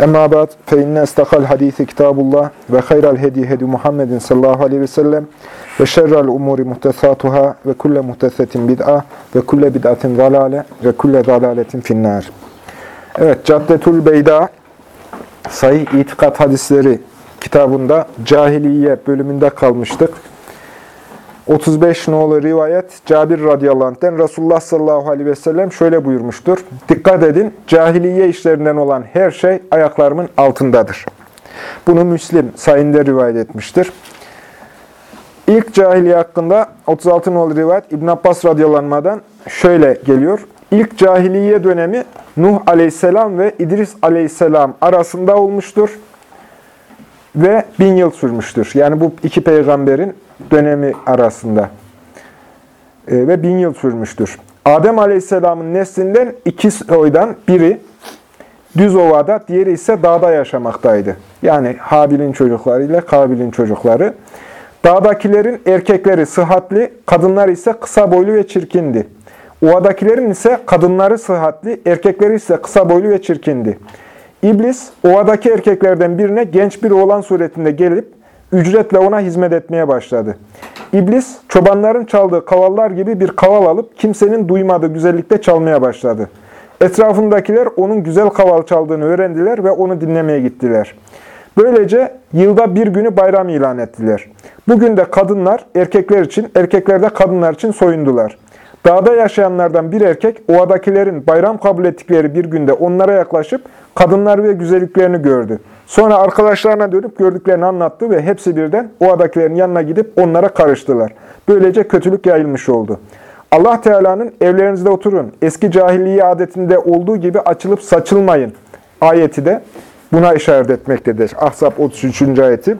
Emma ba'd fe inne istakal hadisi kitabullah ve hayral hedi hedi Muhammedin sallallahu aleyhi ve sellem ve şerrel umuri muhtesatuhâ ve kulle muhtesetin bid'a ve kulle bid'atin zalale ve kulle zalaletin finnâr. Evet, Caddetul Beyda Sahih İtikat Hadisleri kitabında Cahiliye bölümünde kalmıştık. 35 nolu rivayet Cabir radıyallahu anh'ten Resulullah sallallahu aleyhi ve sellem şöyle buyurmuştur. Dikkat edin, cahiliye işlerinden olan her şey ayaklarımın altındadır. Bunu Müslim sayında rivayet etmiştir. İlk cahiliye hakkında 36 nolu rivayet İbn Abbas radıyallahu şöyle geliyor. İlk cahiliye dönemi Nuh aleyhisselam ve İdris aleyhisselam arasında olmuştur ve bin yıl sürmüştür. Yani bu iki peygamberin dönemi arasında e, ve bin yıl sürmüştür. Adem aleyhisselamın neslinden iki soydan biri düz ovada, diğeri ise dağda yaşamaktaydı. Yani Habil'in çocukları ile Kabil'in çocukları. Dağdakilerin erkekleri sıhhatli, kadınlar ise kısa boylu ve çirkindi. Ovadakilerin ise kadınları sıhhatli, erkekleri ise kısa boylu ve çirkindi. İblis, ovadaki erkeklerden birine genç bir oğlan suretinde gelip, ücretle ona hizmet etmeye başladı. İblis, çobanların çaldığı kavallar gibi bir kaval alıp, kimsenin duymadığı güzellikte çalmaya başladı. Etrafındakiler onun güzel kaval çaldığını öğrendiler ve onu dinlemeye gittiler. Böylece yılda bir günü bayram ilan ettiler. Bugün de kadınlar erkekler için, erkekler de kadınlar için soyundular. Dağda yaşayanlardan bir erkek, ovadakilerin bayram kabul ettikleri bir günde onlara yaklaşıp kadınlar ve güzelliklerini gördü. Sonra arkadaşlarına dönüp gördüklerini anlattı ve hepsi birden ovadakilerin yanına gidip onlara karıştılar. Böylece kötülük yayılmış oldu. Allah Teala'nın evlerinizde oturun, eski cahiliye adetinde olduğu gibi açılıp saçılmayın ayeti de buna işaret etmektedir. Ahzab 33. ayeti.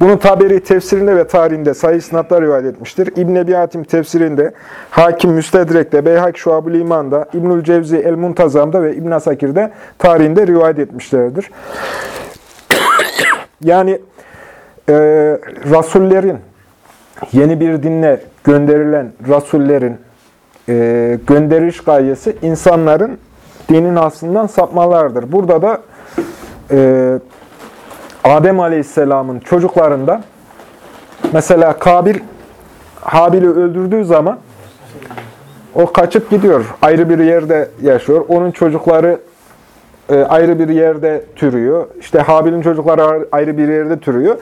Bunu Taberi tefsirinde ve tarihinde sayı sınatlar rivayet etmiştir. İbn Ebi Hatim tefsirinde, Hakim Müstedrek'te, Beyhak Şuab-ül İman'da, İbnül Cevzi El-Muntazam'da ve İbn Asakir'de tarihinde rivayet etmişlerdir. yani e, Rasullerin, yeni bir dinle gönderilen Rasullerin e, gönderiş gayesi insanların dinin aslından sapmalardır. Burada da e, Adem Aleyhisselam'ın çocuklarında mesela Kabil Habil'i öldürdüğü zaman o kaçıp gidiyor. Ayrı bir yerde yaşıyor. Onun çocukları e, ayrı bir yerde türüyor. İşte Habil'in çocukları ayrı bir yerde türüyor.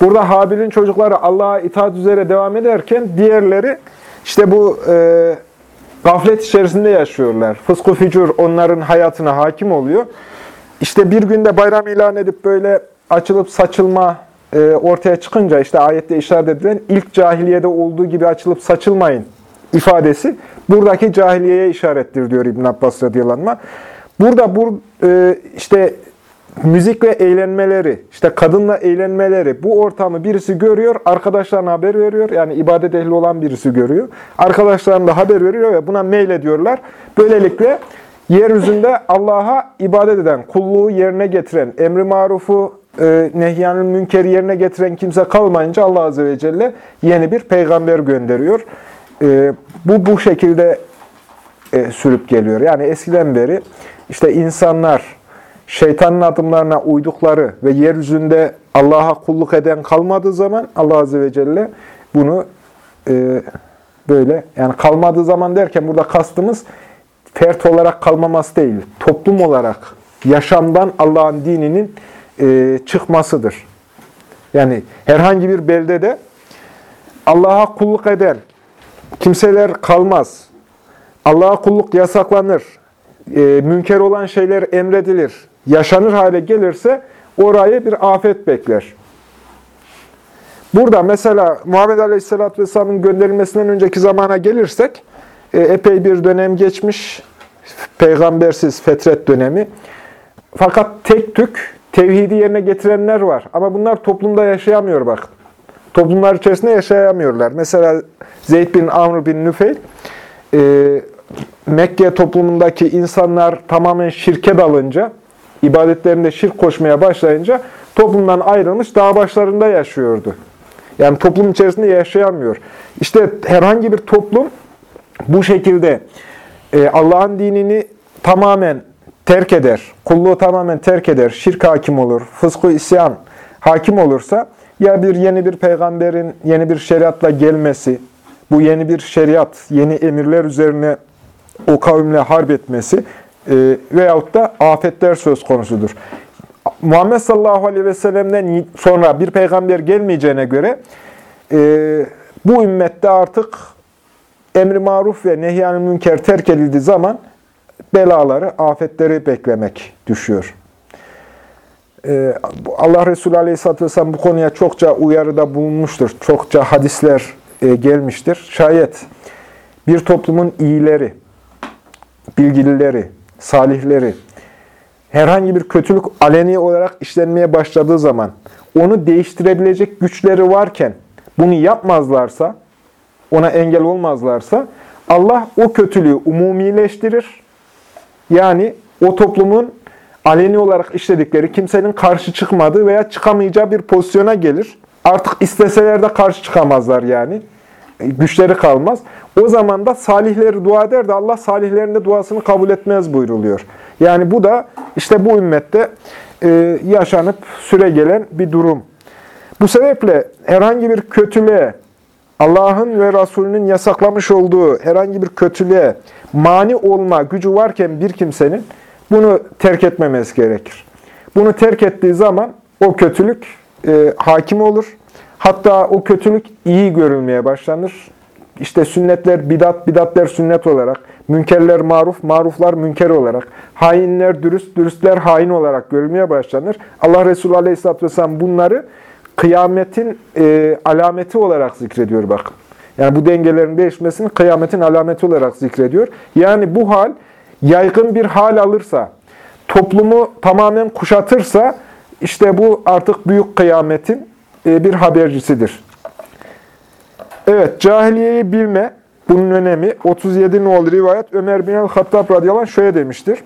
Burada Habil'in çocukları Allah'a itaat üzere devam ederken diğerleri işte bu e, gaflet içerisinde yaşıyorlar. Fısku fücur onların hayatına hakim oluyor. İşte bir günde bayram ilan edip böyle açılıp saçılma e, ortaya çıkınca işte ayette işaret edilen ilk cahiliyede olduğu gibi açılıp saçılmayın ifadesi buradaki cahiliyeye işarettir diyor İbn Abbas radıyallahu. Burada bu e, işte müzik ve eğlenmeleri, işte kadınla eğlenmeleri, bu ortamı birisi görüyor, arkadaşlarına haber veriyor. Yani ibadet ehli olan birisi görüyor. Arkadaşlarına da haber veriyor ve buna meylediyorlar. Böylelikle yeryüzünde Allah'a ibadet eden, kulluğu yerine getiren, emri marufu, e, nehyanın münkeri yerine getiren kimse kalmayınca Allah Azze ve Celle yeni bir peygamber gönderiyor. E, bu bu şekilde e, sürüp geliyor. Yani eskiden beri işte insanlar şeytanın adımlarına uydukları ve yeryüzünde Allah'a kulluk eden kalmadığı zaman Allah Azze ve Celle bunu e, böyle yani kalmadığı zaman derken burada kastımız fert olarak kalmaması değil, toplum olarak yaşamdan Allah'ın dininin e, çıkmasıdır. Yani herhangi bir beldede Allah'a kulluk eden kimseler kalmaz. Allah'a kulluk yasaklanır. E, münker olan şeyler emredilir. Yaşanır hale gelirse orayı bir afet bekler. Burada mesela Muhammed Aleyhisselatü Vesselam'ın gönderilmesinden önceki zamana gelirsek, e, epey bir dönem geçmiş, peygambersiz fetret dönemi. Fakat tek tük tevhidi yerine getirenler var. Ama bunlar toplumda yaşayamıyor bak. toplumlar içerisinde yaşayamıyorlar. Mesela Zeyd bin Amr bin Nüfeyl, e, Mekke toplumundaki insanlar tamamen şirke dalınca, ibadetlerinde şirk koşmaya başlayınca toplumdan ayrılmış dağ başlarında yaşıyordu. Yani toplum içerisinde yaşayamıyor. İşte herhangi bir toplum bu şekilde e, Allah'ın dinini tamamen terk eder, kulluğu tamamen terk eder, şirk hakim olur, fısku isyan hakim olursa ya bir yeni bir peygamberin yeni bir şeriatla gelmesi, bu yeni bir şeriat, yeni emirler üzerine o kavimle harp etmesi e, veyahut da afetler söz konusudur. Muhammed sallallahu aleyhi ve sellem'den sonra bir peygamber gelmeyeceğine göre e, bu ümmette artık emri maruf ve nehyan münker terk edildiği zaman belaları, afetleri beklemek düşüyor. Ee, Allah Resulü Aleyhisselatü Vesselam bu konuya çokça uyarıda bulunmuştur. Çokça hadisler e, gelmiştir. Şayet bir toplumun iyileri, bilgilileri, salihleri herhangi bir kötülük aleni olarak işlenmeye başladığı zaman onu değiştirebilecek güçleri varken bunu yapmazlarsa, ona engel olmazlarsa Allah o kötülüğü umumileştirir. Yani o toplumun aleni olarak işledikleri, kimsenin karşı çıkmadığı veya çıkamayacağı bir pozisyona gelir. Artık isteseler de karşı çıkamazlar yani. Güçleri kalmaz. O zaman da salihleri dua eder de Allah salihlerin de duasını kabul etmez buyruluyor. Yani bu da işte bu ümmette e, yaşanıp süre gelen bir durum. Bu sebeple herhangi bir kötülüğe, Allah'ın ve Resulünün yasaklamış olduğu herhangi bir kötülüğe mani olma gücü varken bir kimsenin bunu terk etmemesi gerekir. Bunu terk ettiği zaman o kötülük e, hakim olur. Hatta o kötülük iyi görülmeye başlanır. İşte sünnetler bidat, bidatler sünnet olarak, münkerler maruf, maruflar münker olarak, hainler dürüst, dürüstler hain olarak görülmeye başlanır. Allah Resulü Aleyhisselatü Vesselam bunları kıyametin e, alameti olarak zikrediyor bakın. Yani bu dengelerin değişmesini kıyametin alameti olarak zikrediyor. Yani bu hal yaygın bir hal alırsa, toplumu tamamen kuşatırsa, işte bu artık büyük kıyametin e, bir habercisidir. Evet, cahiliyeyi bilme, bunun önemi 37 nol rivayet Ömer bin el-Hattab radıyallahu anh şöyle demiştir.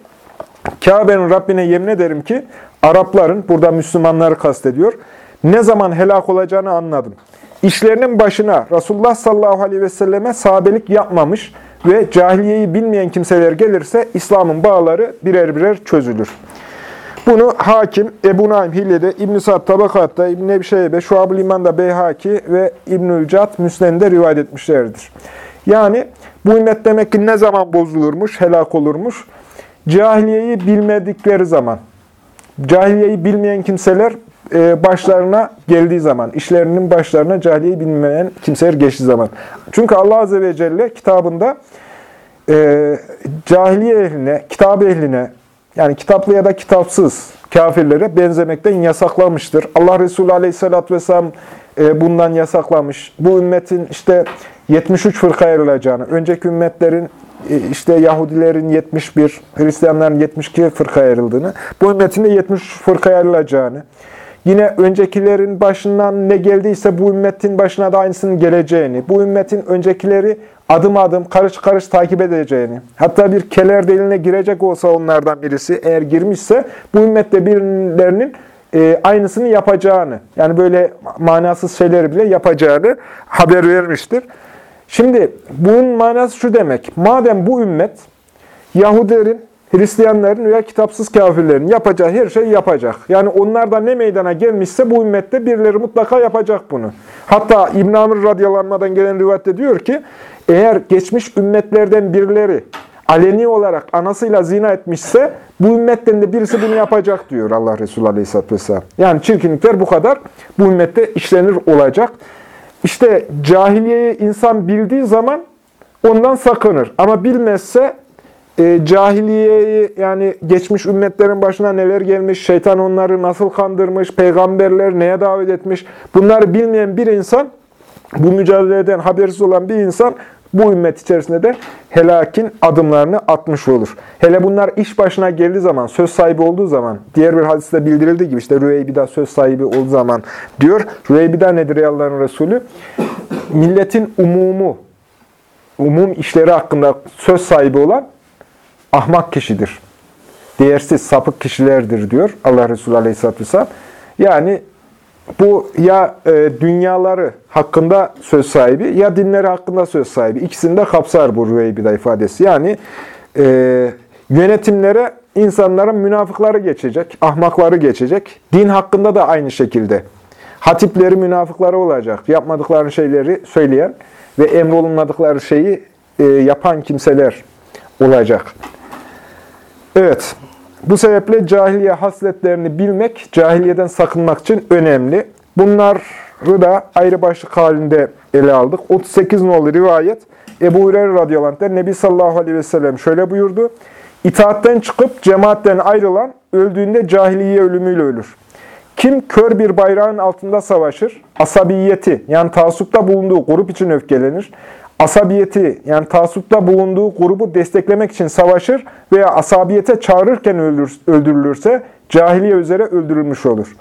Kabe'nin Rabbine yemin ederim ki Arapların, burada Müslümanları kastediyor, ne zaman helak olacağını anladım. İşlerinin başına Resulullah sallallahu aleyhi ve selleme sahabelik yapmamış ve cahiliyeyi bilmeyen kimseler gelirse İslam'ın bağları birer birer çözülür. Bunu Hakim, Ebu Naim Hille'de, İbn-i Sa'd Tabakat'ta, İbn-i Ebi Şeybe, Şuab-ı İman'da Beyhaki ve İbnül Cad Müsnen'de rivayet etmişlerdir. Yani bu ümmet demek ki ne zaman bozulurmuş, helak olurmuş? Cahiliyeyi bilmedikleri zaman. Cahiliyeyi bilmeyen kimseler başlarına geldiği zaman, işlerinin başlarına cahiliyeyi bilmeyen kimseler geçtiği zaman. Çünkü Allah Azze ve Celle kitabında e, cahiliye ehline, kitap ehline, yani kitaplı ya da kitapsız kafirlere benzemekten yasaklamıştır. Allah Resulü Aleyhisselatü Vesselam e, bundan yasaklamış. Bu ümmetin işte 73 fırka ayrılacağını, önceki ümmetlerin işte Yahudilerin 71, Hristiyanların 72 fırka ayrıldığını, bu ümmetin de 70 fırka ayrılacağını, Yine öncekilerin başından ne geldiyse bu ümmetin başına da aynısının geleceğini, bu ümmetin öncekileri adım adım karış karış takip edeceğini, hatta bir keler deliğine girecek olsa onlardan birisi eğer girmişse bu ümmette birilerinin e, aynısını yapacağını, yani böyle manasız şeyleri bile yapacağını haber vermiştir. Şimdi bunun manası şu demek, madem bu ümmet Yahudilerin Hristiyanların veya kitapsız kafirlerin yapacağı her şeyi yapacak. Yani onlardan ne meydana gelmişse bu ümmette birileri mutlaka yapacak bunu. Hatta İbn Amr radyalanmadan gelen rivayette diyor ki, eğer geçmiş ümmetlerden birileri aleni olarak anasıyla zina etmişse, bu ümmetten de birisi bunu yapacak diyor Allah Resulü Aleyhisselatü Vesselam. Yani çirkinlikler bu kadar bu ümmette işlenir olacak. İşte cahiliyeyi insan bildiği zaman ondan sakınır. Ama bilmezse e, cahiliyeyi yani geçmiş ümmetlerin başına neler gelmiş, şeytan onları nasıl kandırmış, peygamberler neye davet etmiş, bunları bilmeyen bir insan, bu mücadeleden habersiz olan bir insan Bu ümmet içerisinde de helakin adımlarını atmış olur. Hele bunlar iş başına geldiği zaman, söz sahibi olduğu zaman, diğer bir hadiste bildirildiği gibi işte Rüveybida söz sahibi olduğu zaman diyor. Rüveybida nedir ey Allah'ın Resulü? Milletin umumu, umum işleri hakkında söz sahibi olan ahmak kişidir. Değersiz, sapık kişilerdir diyor Allah Resulü Aleyhisselatü Vesselam. Yani bu ya e, dünyaları hakkında söz sahibi ya dinleri hakkında söz sahibi. İkisini de kapsar bu Rüveybida ifadesi. Yani e, yönetimlere insanların münafıkları geçecek, ahmakları geçecek. Din hakkında da aynı şekilde. Hatipleri münafıkları olacak. Yapmadıkları şeyleri söyleyen ve emrolunmadıkları şeyi e, yapan kimseler olacak. Evet. Bu sebeple cahiliye hasletlerini bilmek, cahiliyeden sakınmak için önemli. Bunları da ayrı başlık halinde ele aldık. 38 nolu rivayet Ebu Hureyre radıyallahu anh'ten Nebi sallallahu aleyhi ve sellem şöyle buyurdu. İtaatten çıkıp cemaatten ayrılan öldüğünde cahiliye ölümüyle ölür. Kim kör bir bayrağın altında savaşır, asabiyeti yani taassupta bulunduğu grup için öfkelenir, asabiyeti yani taassupta bulunduğu grubu desteklemek için savaşır veya asabiyete çağırırken öldürülürse cahiliye üzere öldürülmüş olur.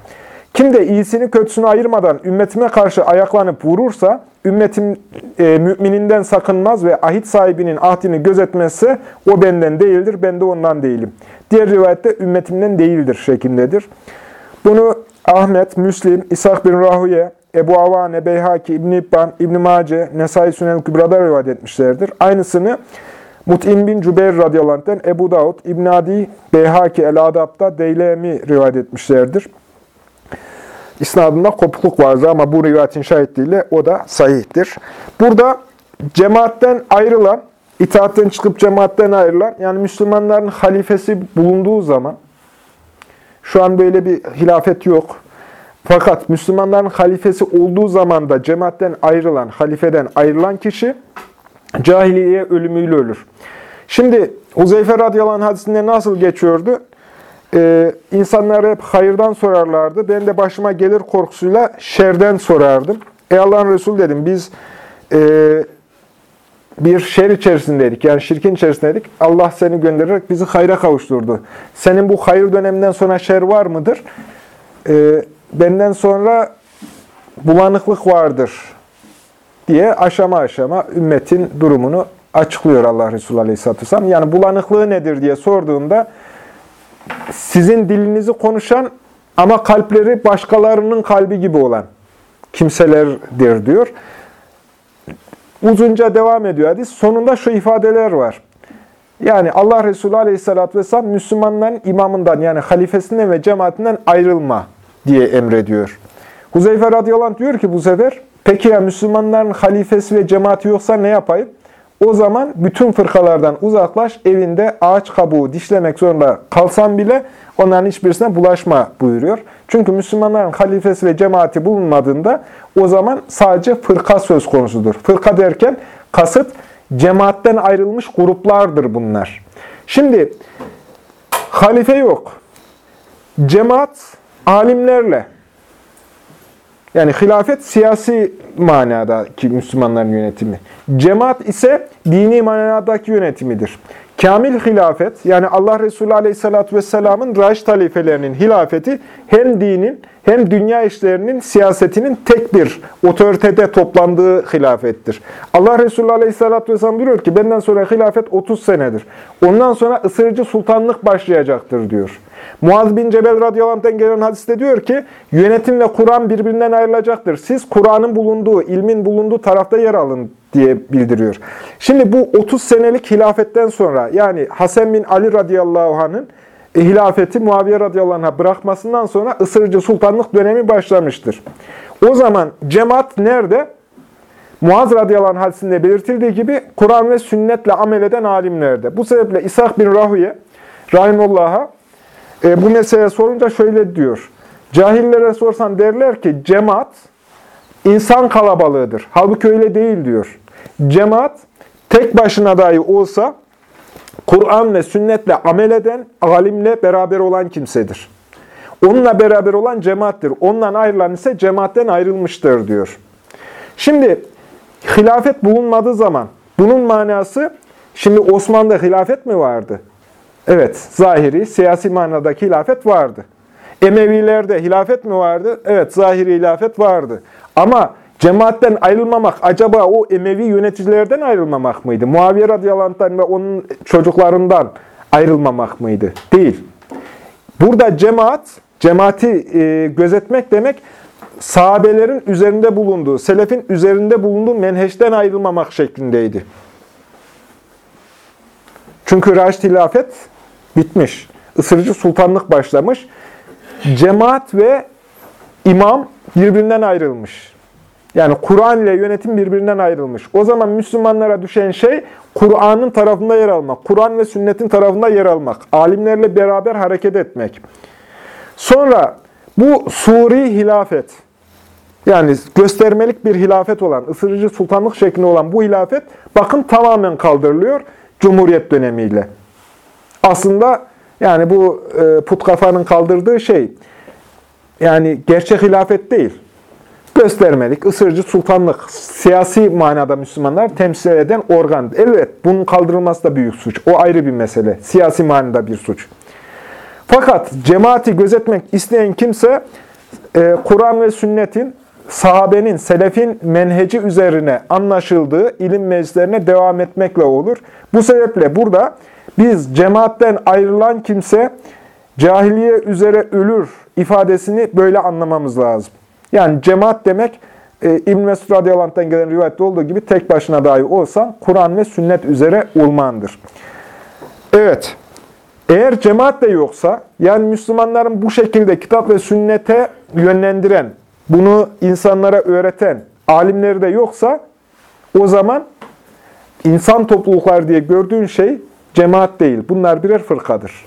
Kim de iyisini kötüsünü ayırmadan ümmetime karşı ayaklanıp vurursa, ümmetim e, mümininden sakınmaz ve ahit sahibinin ahdini gözetmezse o benden değildir, ben de ondan değilim. Diğer rivayette ümmetimden değildir şeklindedir. Bunu Ahmet, Müslim, İshak bin Rahuye, Ebu Avane, Beyhaki, İbn-i İbban, İbn-i Mace, Nesai Sünel Kübra'da rivayet etmişlerdir. Aynısını Mut'im bin Cübeyr radıyallahu anh'ten Ebu Davud, İbn Adi, Beyhaki el-Adab'da Deylemi rivayet etmişlerdir. İsnadında kopukluk vardı ama bu rivayetin şahitliğiyle o da sahihtir. Burada cemaatten ayrılan, itaatten çıkıp cemaatten ayrılan, yani Müslümanların halifesi bulunduğu zaman, şu an böyle bir hilafet yok. Fakat Müslümanların halifesi olduğu zaman da cemaatten ayrılan, halifeden ayrılan kişi cahiliye ölümüyle ölür. Şimdi Huzeyfe radıyallahu anh hadisinde nasıl geçiyordu? Ee, insanlar hep hayırdan sorarlardı. Ben de başıma gelir korkusuyla şerden sorardım. Ey Allah'ın Resulü dedim biz e, bir şer içerisindeydik. Yani şirkin içerisindeydik. Allah seni göndererek bizi hayra kavuşturdu. Senin bu hayır döneminden sonra şer var mıdır? Ee, benden sonra bulanıklık vardır diye aşama aşama ümmetin durumunu açıklıyor Allah Resulü Aleyhisselatü Vesselam. Yani bulanıklığı nedir diye sorduğunda sizin dilinizi konuşan ama kalpleri başkalarının kalbi gibi olan kimselerdir diyor. Uzunca devam ediyor hadis. Sonunda şu ifadeler var. Yani Allah Resulü Aleyhisselatü Vesselam Müslümanların imamından yani halifesinden ve cemaatinden ayrılma diye emrediyor. Huzeyfe radıyallahu anh diyor ki bu sefer, peki ya Müslümanların halifesi ve cemaati yoksa ne yapayım? O zaman bütün fırkalardan uzaklaş, evinde ağaç kabuğu dişlemek zorunda kalsan bile onların hiçbirisine bulaşma buyuruyor. Çünkü Müslümanların halifesi ve cemaati bulunmadığında o zaman sadece fırka söz konusudur. Fırka derken kasıt cemaatten ayrılmış gruplardır bunlar. Şimdi halife yok. Cemaat alimlerle, yani hilafet siyasi manadaki Müslümanların yönetimi. Cemaat ise dini manadaki yönetimidir. Kamil hilafet, yani Allah Resulü Aleyhisselatü Vesselam'ın raşit halifelerinin hilafeti hem dinin hem dünya işlerinin siyasetinin tek bir otoritede toplandığı hilafettir. Allah Resulü Aleyhisselatü Vesselam diyor ki benden sonra hilafet 30 senedir. Ondan sonra ısırıcı sultanlık başlayacaktır diyor. Muaz bin Cebel radıyallahu gelen hadiste diyor ki, yönetim ve Kur'an birbirinden ayrılacaktır. Siz Kur'an'ın bulunduğu, ilmin bulunduğu tarafta yer alın diye bildiriyor. Şimdi bu 30 senelik hilafetten sonra, yani Hasan bin Ali radıyallahu anh'ın hilafeti Muaviye radıyallahu anh'a bırakmasından sonra ısırıcı sultanlık dönemi başlamıştır. O zaman cemaat nerede? Muaz radıyallahu anh hadisinde belirtildiği gibi Kur'an ve sünnetle amel eden alimlerde. Bu sebeple İshak bin Rahüye Rahimullah'a e, bu mesele sorunca şöyle diyor. Cahillere sorsan derler ki cemaat insan kalabalığıdır. Halbuki öyle değil diyor. Cemaat tek başına dahi olsa Kur'an ve sünnetle amel eden, alimle beraber olan kimsedir. Onunla beraber olan cemaattir. Ondan ayrılan ise cemaatten ayrılmıştır diyor. Şimdi hilafet bulunmadığı zaman Bunun manası, şimdi Osmanlı'da hilafet mi vardı? Evet, zahiri, siyasi manadaki hilafet vardı. Emevilerde hilafet mi vardı? Evet, zahiri hilafet vardı. Ama cemaatten ayrılmamak, acaba o Emevi yöneticilerden ayrılmamak mıydı? Muaviye radıyallahu ve onun çocuklarından ayrılmamak mıydı? Değil. Burada cemaat, cemaati e, gözetmek demek, sahabelerin üzerinde bulunduğu, selefin üzerinde bulunduğu menheşten ayrılmamak şeklindeydi. Çünkü Raşid hilafet bitmiş. Isırıcı sultanlık başlamış. Cemaat ve imam birbirinden ayrılmış. Yani Kur'an ile yönetim birbirinden ayrılmış. O zaman Müslümanlara düşen şey Kur'an'ın tarafında yer almak. Kur'an ve sünnetin tarafında yer almak. Alimlerle beraber hareket etmek. Sonra bu suri hilafet, yani göstermelik bir hilafet olan, ısırıcı sultanlık şeklinde olan bu hilafet, bakın tamamen kaldırılıyor Cumhuriyet dönemiyle. Aslında yani bu e, put kafanın kaldırdığı şey, yani gerçek hilafet değil. Göstermelik, ısırıcı sultanlık, siyasi manada Müslümanlar temsil eden organ. Evet, bunun kaldırılması da büyük suç. O ayrı bir mesele. Siyasi manada bir suç. Fakat cemaati gözetmek isteyen kimse e, Kur'an ve sünnetin, sahabenin, selefin menheci üzerine anlaşıldığı ilim meclislerine devam etmekle olur. Bu sebeple burada biz cemaatten ayrılan kimse cahiliye üzere ölür ifadesini böyle anlamamız lazım. Yani cemaat demek e, İbn Mesud radıyallahu gelen rivayette olduğu gibi tek başına dahi olsan Kur'an ve sünnet üzere olmandır. Evet. Eğer cemaat de yoksa, yani Müslümanların bu şekilde kitap ve sünnete yönlendiren, bunu insanlara öğreten alimleri de yoksa, o zaman insan topluluklar diye gördüğün şey cemaat değil. Bunlar birer fırkadır.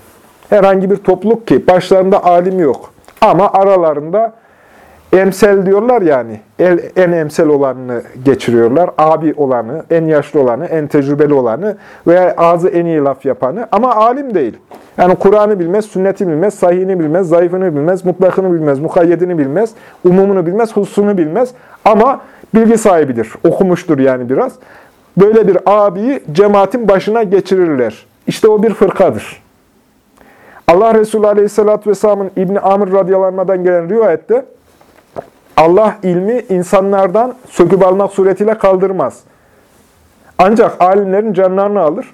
Herhangi bir topluluk ki başlarında alim yok. Ama aralarında emsel diyorlar yani. El, en emsel olanını geçiriyorlar. Abi olanı, en yaşlı olanı, en tecrübeli olanı veya ağzı en iyi laf yapanı ama alim değil. Yani Kur'an'ı bilmez, sünneti bilmez, sahihini bilmez, zayıfını bilmez, mutlakını bilmez, mukayyedini bilmez, umumunu bilmez, hususunu bilmez. Ama bilgi sahibidir. Okumuştur yani biraz. Böyle bir abiyi cemaatin başına geçirirler. İşte o bir fırkadır. Allah Resulü Aleyhisselatü Vesselam'ın İbni Amr radyalanmadan gelen rivayette Allah ilmi insanlardan söküp almak suretiyle kaldırmaz. Ancak alimlerin canlarını alır.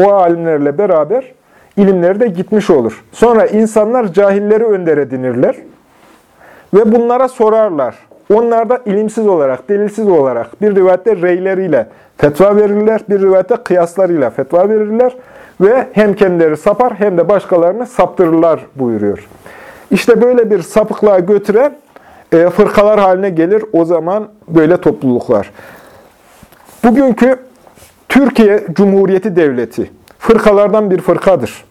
O alimlerle beraber ilimleri de gitmiş olur. Sonra insanlar cahilleri önder edinirler. Ve bunlara sorarlar. Onlar da ilimsiz olarak, delilsiz olarak bir rivayette reyleriyle fetva verirler, bir rivayette kıyaslarıyla fetva verirler ve hem kendileri sapar hem de başkalarını saptırırlar buyuruyor. İşte böyle bir sapıklığa götüren e, fırkalar haline gelir o zaman böyle topluluklar. Bugünkü Türkiye Cumhuriyeti Devleti fırkalardan bir fırkadır.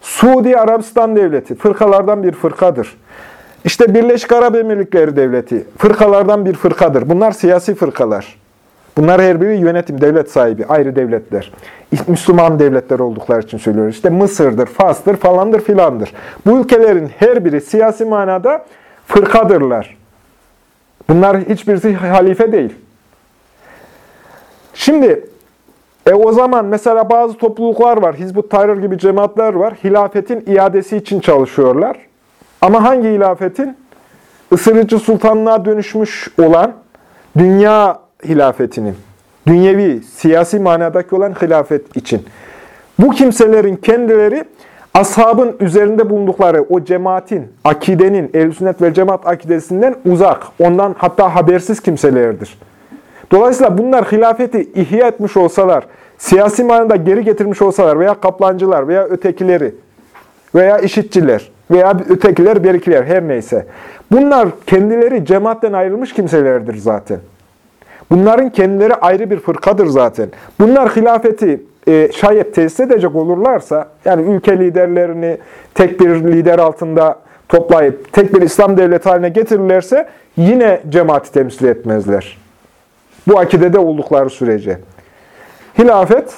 Suudi Arabistan Devleti fırkalardan bir fırkadır. İşte Birleşik Arap Emirlikleri Devleti fırkalardan bir fırkadır. Bunlar siyasi fırkalar. Bunlar her biri yönetim, devlet sahibi, ayrı devletler. Müslüman devletler oldukları için söylüyoruz. İşte Mısır'dır, Fas'tır, falandır, filandır. Bu ülkelerin her biri siyasi manada fırkadırlar. Bunlar hiçbirisi halife değil. Şimdi e o zaman mesela bazı topluluklar var, Hizbut Tahrir gibi cemaatler var. Hilafetin iadesi için çalışıyorlar. Ama hangi hilafetin? Isırıcı sultanlığa dönüşmüş olan dünya hilafetinin, dünyevi, siyasi manadaki olan hilafet için. Bu kimselerin kendileri ashabın üzerinde bulundukları o cemaatin, akidenin, ehl sünnet ve cemaat akidesinden uzak, ondan hatta habersiz kimselerdir. Dolayısıyla bunlar hilafeti ihya etmiş olsalar, siyasi manada geri getirmiş olsalar veya kaplancılar veya ötekileri veya işitçiler veya ötekiler, berikiler her neyse. Bunlar kendileri cemaatten ayrılmış kimselerdir zaten. Bunların kendileri ayrı bir fırkadır zaten. Bunlar hilafeti e, şayet tesis edecek olurlarsa, yani ülke liderlerini tek bir lider altında toplayıp tek bir İslam devleti haline getirirlerse yine cemaati temsil etmezler. Bu akidede oldukları sürece. Hilafet,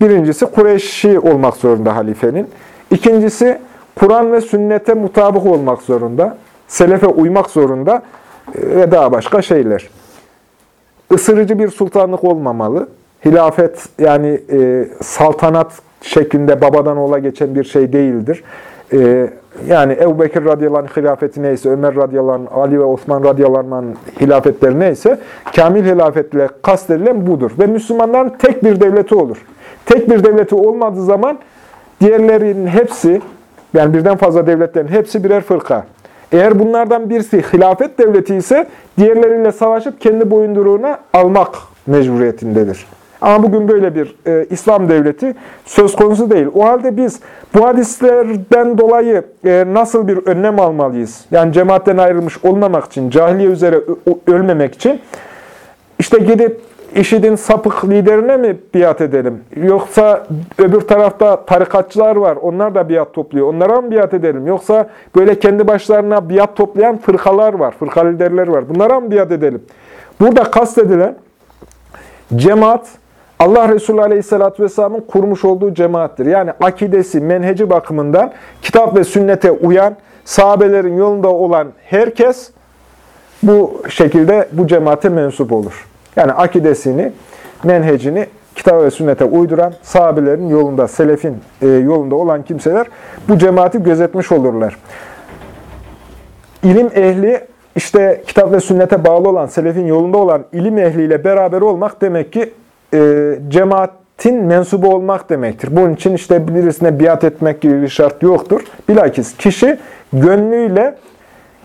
birincisi Kureyşi olmak zorunda halifenin. İkincisi Kur'an ve sünnete mutabık olmak zorunda. Selefe uymak zorunda e, ve daha başka şeyler. Isırıcı bir sultanlık olmamalı. hilafet yani e, saltanat şeklinde babadan oğula geçen bir şey değildir. E, yani Ebu Bekir radıyallahu anh hilafeti neyse, Ömer radıyallahu anh, Ali ve Osman radıyallahu anh hilafetleri neyse, kamil hilafetle kastedilen budur. Ve Müslümanların tek bir devleti olur. Tek bir devleti olmadığı zaman diğerlerinin hepsi, yani birden fazla devletlerin hepsi birer fırka. Eğer bunlardan birisi hilafet devleti ise diğerleriyle savaşıp kendi boyunduruğuna almak mecburiyetindedir. Ama bugün böyle bir e, İslam devleti söz konusu değil. O halde biz bu hadislerden dolayı e, nasıl bir önlem almalıyız? Yani cemaatten ayrılmış olmamak için, cahiliye üzere ölmemek için işte gidip IŞİD'in sapık liderine mi biat edelim? Yoksa öbür tarafta tarikatçılar var, onlar da biat topluyor. Onlara mı biat edelim? Yoksa böyle kendi başlarına biat toplayan fırkalar var, fırka liderleri var. Bunlara mı biat edelim? Burada kastedilen cemaat, Allah Resulü Aleyhisselatü Vesselam'ın kurmuş olduğu cemaattir. Yani akidesi, menheci bakımından kitap ve sünnete uyan, sahabelerin yolunda olan herkes bu şekilde bu cemaate mensup olur. Yani akidesini, menhecini kitap ve sünnete uyduran sahabelerin yolunda, selefin e, yolunda olan kimseler bu cemaati gözetmiş olurlar. İlim ehli, işte kitap ve sünnete bağlı olan, selefin yolunda olan ilim ehliyle beraber olmak demek ki e, cemaatin mensubu olmak demektir. Bunun için işte birisine biat etmek gibi bir şart yoktur. Bilakis kişi gönlüyle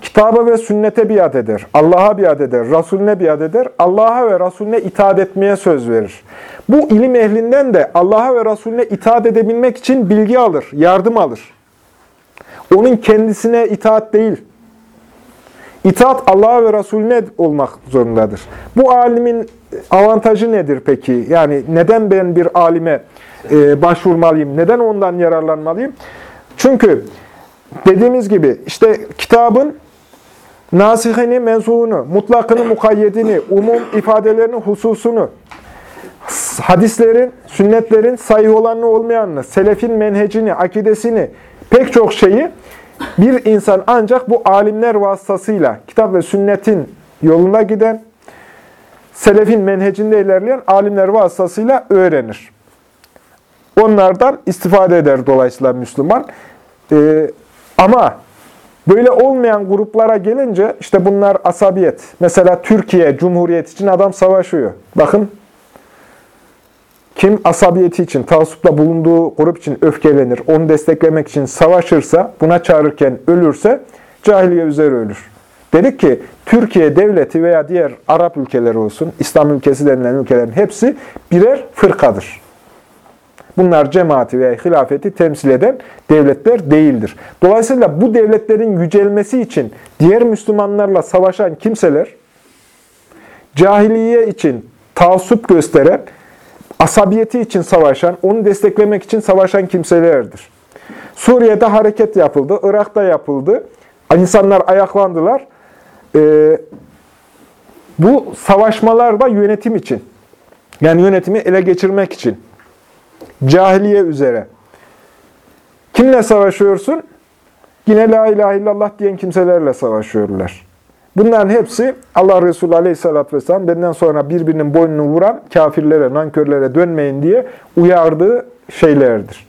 kitaba ve sünnete biat eder, Allah'a biat eder, Resulüne biat eder, Allah'a ve Resulüne itaat etmeye söz verir. Bu ilim ehlinden de Allah'a ve Resulüne itaat edebilmek için bilgi alır, yardım alır. Onun kendisine itaat değil, İtaat Allah'a ve Resulüne olmak zorundadır. Bu alimin avantajı nedir peki? Yani neden ben bir alime e, başvurmalıyım? Neden ondan yararlanmalıyım? Çünkü dediğimiz gibi işte kitabın nasihini, mensuhunu, mutlakını, mukayyedini, umum ifadelerini, hususunu, hadislerin, sünnetlerin sayı olanını olmayanını, selefin menhecini, akidesini, pek çok şeyi bir insan ancak bu alimler vasıtasıyla kitap ve sünnetin yoluna giden, selefin menhecinde ilerleyen alimler vasıtasıyla öğrenir. Onlardan istifade eder dolayısıyla Müslüman. Ee, ama böyle olmayan gruplara gelince işte bunlar asabiyet. Mesela Türkiye Cumhuriyet için adam savaşıyor. Bakın kim asabiyeti için, taassupla bulunduğu grup için öfkelenir, onu desteklemek için savaşırsa, buna çağırırken ölürse cahiliye üzere ölür. Dedik ki Türkiye devleti veya diğer Arap ülkeleri olsun, İslam ülkesi denilen ülkelerin hepsi birer fırkadır. Bunlar cemaati veya hilafeti temsil eden devletler değildir. Dolayısıyla bu devletlerin yücelmesi için diğer Müslümanlarla savaşan kimseler, cahiliye için taassup gösteren, asabiyeti için savaşan, onu desteklemek için savaşan kimselerdir. Suriye'de hareket yapıldı, Irak'ta yapıldı. İnsanlar ayaklandılar. Ee, bu savaşmalar da yönetim için. Yani yönetimi ele geçirmek için. Cahiliye üzere. Kimle savaşıyorsun? Yine la ilahe illallah diyen kimselerle savaşıyorlar. Bunların hepsi Allah Resulü Aleyhisselatü Vesselam benden sonra birbirinin boynunu vuran kafirlere, nankörlere dönmeyin diye uyardığı şeylerdir.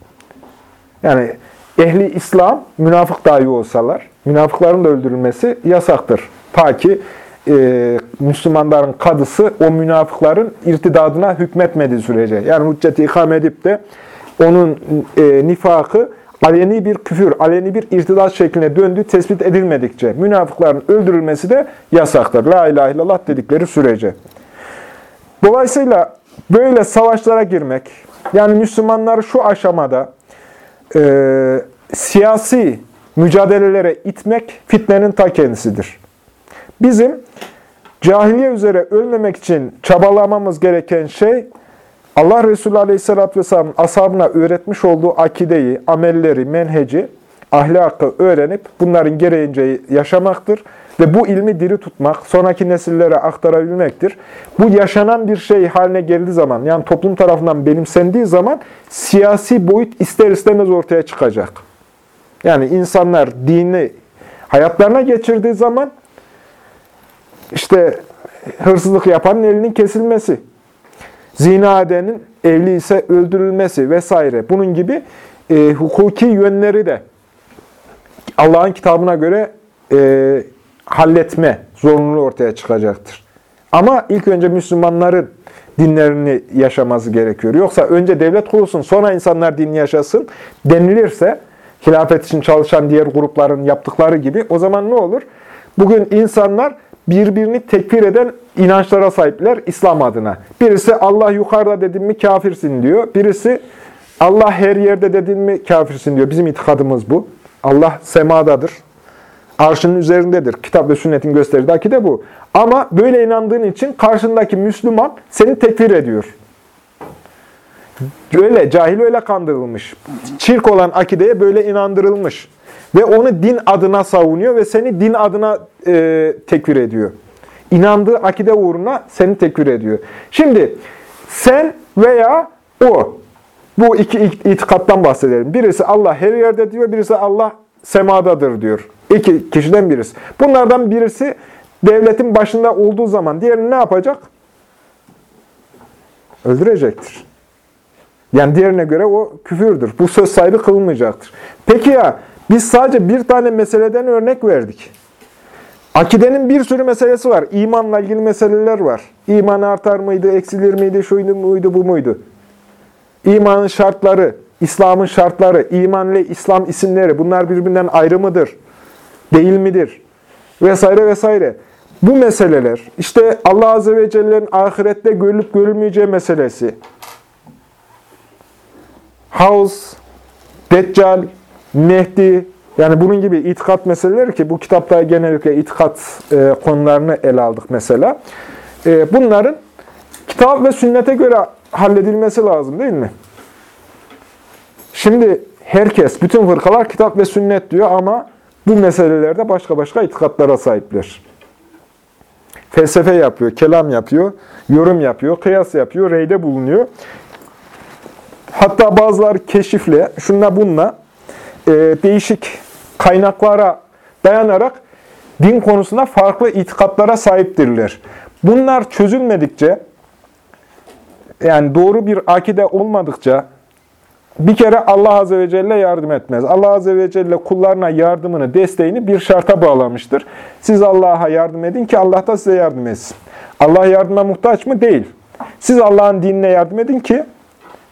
Yani ehli İslam, münafık dahi olsalar, münafıkların da öldürülmesi yasaktır. Ta ki e, Müslümanların kadısı o münafıkların irtidadına hükmetmediği sürece. Yani hücceti ikam edip de onun e, nifakı aleni bir küfür, aleni bir irtidat şekline döndüğü tespit edilmedikçe münafıkların öldürülmesi de yasaktır. La ilahe illallah dedikleri sürece. Dolayısıyla böyle savaşlara girmek, yani Müslümanları şu aşamada e, siyasi mücadelelere itmek fitnenin ta kendisidir. Bizim cahiliye üzere ölmemek için çabalamamız gereken şey, Allah Resulü Aleyhisselatü Vesselam'ın ashabına öğretmiş olduğu akideyi, amelleri, menheci, ahlakı öğrenip bunların gereğince yaşamaktır. Ve bu ilmi diri tutmak, sonraki nesillere aktarabilmektir. Bu yaşanan bir şey haline geldiği zaman, yani toplum tarafından benimsendiği zaman siyasi boyut ister istemez ortaya çıkacak. Yani insanlar dini hayatlarına geçirdiği zaman işte hırsızlık yapanın elinin kesilmesi, zina edenin evli ise öldürülmesi vesaire. Bunun gibi e, hukuki yönleri de Allah'ın kitabına göre e, halletme zorunluluğu ortaya çıkacaktır. Ama ilk önce Müslümanların dinlerini yaşaması gerekiyor. Yoksa önce devlet kurulsun, sonra insanlar din yaşasın denilirse, hilafet için çalışan diğer grupların yaptıkları gibi, o zaman ne olur? Bugün insanlar birbirini tekfir eden inançlara sahipler İslam adına. Birisi Allah yukarıda dedin mi kafirsin diyor. Birisi Allah her yerde dedin mi kafirsin diyor. Bizim itikadımız bu. Allah semadadır. Arşının üzerindedir. Kitap ve sünnetin gösterdiği akide bu. Ama böyle inandığın için karşındaki Müslüman seni tekfir ediyor. Öyle, cahil öyle kandırılmış. Çirk olan akideye böyle inandırılmış. Ve onu din adına savunuyor ve seni din adına e, tekfir ediyor. İnandığı akide uğruna seni tekfir ediyor. Şimdi sen veya o, bu iki itikattan bahsedelim. Birisi Allah her yerde diyor, birisi Allah semadadır diyor. İki kişiden birisi. Bunlardan birisi devletin başında olduğu zaman diğerini ne yapacak? Öldürecektir. Yani diğerine göre o küfürdür. Bu söz sahibi kılınmayacaktır. Peki ya biz sadece bir tane meseleden örnek verdik. Akidenin bir sürü meselesi var. İmanla ilgili meseleler var. İman artar mıydı, eksilir miydi, şuydu muydu, bu muydu? İmanın şartları, İslam'ın şartları, iman ile İslam isimleri bunlar birbirinden ayrı mıdır? Değil midir? Vesaire vesaire. Bu meseleler, işte Allah Azze ve Celle'nin ahirette görülüp görülmeyeceği meselesi, Havz, Deccal, Mehdi, yani bunun gibi itikat meseleleri ki bu kitapta genellikle itikat e, konularını ele aldık mesela. E, bunların kitap ve sünnete göre halledilmesi lazım değil mi? Şimdi herkes, bütün fırkalar kitap ve sünnet diyor ama bu meselelerde başka başka itikatlara sahipler. Felsefe yapıyor, kelam yapıyor, yorum yapıyor, kıyas yapıyor, reyde bulunuyor. Hatta bazıları keşifle, şunla bununla e, değişik kaynaklara dayanarak din konusunda farklı itikatlara sahiptirler. Bunlar çözülmedikçe, yani doğru bir akide olmadıkça, bir kere Allah Azze ve Celle yardım etmez. Allah Azze ve Celle kullarına yardımını, desteğini bir şarta bağlamıştır. Siz Allah'a yardım edin ki Allah da size yardım etsin. Allah yardıma muhtaç mı? Değil. Siz Allah'ın dinine yardım edin ki,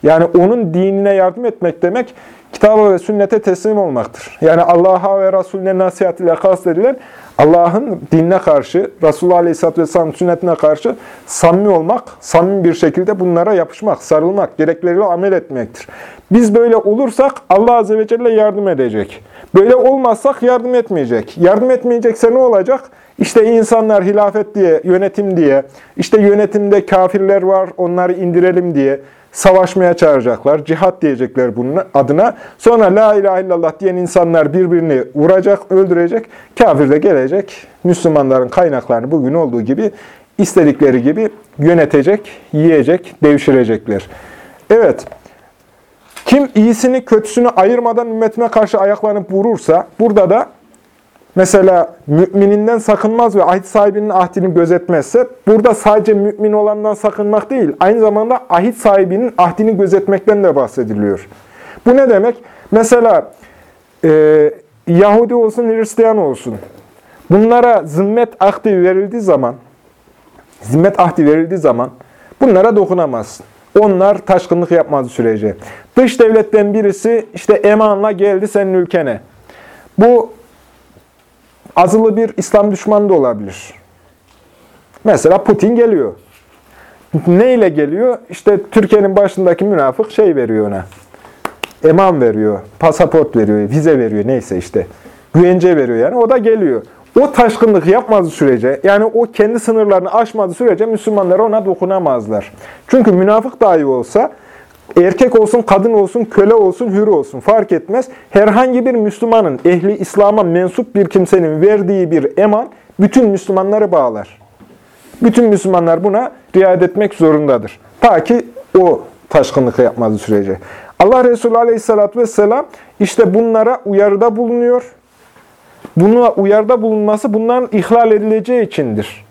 yani onun dinine yardım etmek demek, kitaba ve sünnete teslim olmaktır. Yani Allah'a ve Resulüne nasihat ile kastedilen Allah'ın dinine karşı, Resulullah Aleyhisselatü Vesselam sünnetine karşı samimi olmak, samimi bir şekilde bunlara yapışmak, sarılmak, gerekleriyle amel etmektir. Biz böyle olursak Allah Azze ve Celle yardım edecek. Böyle olmazsak yardım etmeyecek. Yardım etmeyecekse ne olacak? İşte insanlar hilafet diye, yönetim diye, işte yönetimde kafirler var, onları indirelim diye, savaşmaya çağıracaklar, cihat diyecekler bunun adına. Sonra la ilahe illallah diyen insanlar birbirini vuracak, öldürecek. Kafir de gelecek, Müslümanların kaynaklarını bugün olduğu gibi istedikleri gibi yönetecek, yiyecek, devşirecekler. Evet, kim iyisini kötüsünü ayırmadan ümmetine karşı ayaklanıp vurursa, burada da mesela mümininden sakınmaz ve ahit sahibinin ahdini gözetmezse, burada sadece mümin olandan sakınmak değil, aynı zamanda ahit sahibinin ahdini gözetmekten de bahsediliyor. Bu ne demek? Mesela e, Yahudi olsun, Hristiyan olsun, bunlara zimmet ahdi verildiği zaman, zimmet ahdi verildiği zaman bunlara dokunamazsın. Onlar taşkınlık yapmaz sürece. Dış devletten birisi işte emanla geldi senin ülkene. Bu azılı bir İslam düşmanı da olabilir. Mesela Putin geliyor. Ne ile geliyor? İşte Türkiye'nin başındaki münafık şey veriyor ona. Eman veriyor, pasaport veriyor, vize veriyor neyse işte. Güvence veriyor yani. O da geliyor. O taşkınlık yapmadığı sürece, yani o kendi sınırlarını aşmadığı sürece Müslümanlar ona dokunamazlar. Çünkü münafık dahi olsa, erkek olsun, kadın olsun, köle olsun, hür olsun fark etmez. Herhangi bir Müslümanın, ehli İslam'a mensup bir kimsenin verdiği bir eman, bütün Müslümanları bağlar. Bütün Müslümanlar buna riayet etmek zorundadır. Ta ki o taşkınlık yapmadığı sürece. Allah Resulü Aleyhisselatü Vesselam işte bunlara uyarıda bulunuyor. Buna uyarda bulunması bunların ihlal edileceği içindir.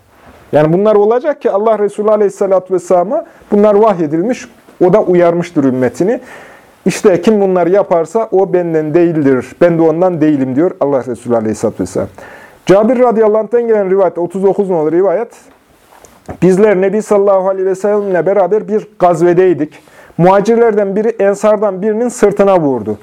Yani bunlar olacak ki Allah Resulü Aleyhisselatü Vesselam'a bunlar vahyedilmiş. O da uyarmıştır ümmetini. İşte kim bunları yaparsa o benden değildir. Ben de ondan değilim diyor Allah Resulü Aleyhisselatü Vesselam. Cabir radıyallahu gelen rivayet, 39 numaralı rivayet. Bizler Nebi sallallahu aleyhi ve sellemle beraber bir gazvedeydik. Muhacirlerden biri Ensardan birinin sırtına vurdu.